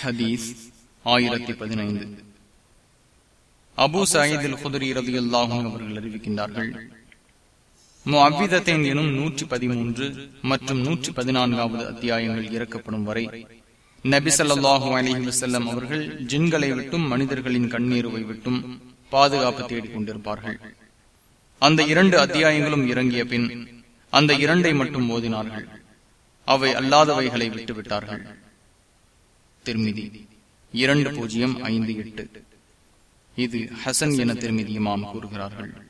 ஹதீஸ் ஆயிரத்தி பதினைந்து. அபு சாயிதில் குதிரி ரதி அவர்கள் அறிவிக்கின்றார்கள் அவ்விதத்தேன் எனும் நூற்றி பதிமூன்று மற்றும் நூற்றி பதினான்காவது அத்தியாயங்கள் இறக்கப்படும் வரை நபி சல்லாஹூ அலஹி வசல்லம் அவர்கள் ஜின்களை விட்டும் மனிதர்களின் கண்ணீருவை விட்டும் பாதுகாப்பு தேடிக் கொண்டிருப்பார்கள். அந்த இரண்டு அத்தியாயங்களும் இறங்கிய பின் அந்த இரண்டை மட்டும் ஓதினார்கள். அவை அல்லாதவைகளை விட்டுவிட்டார்கள். திருமிதி. இரண்டு பூஜ்ஜியம் ஐந்து எட்டு. இது ஹசன் என திருமதி இமாம் கூறுகிறார்கள்.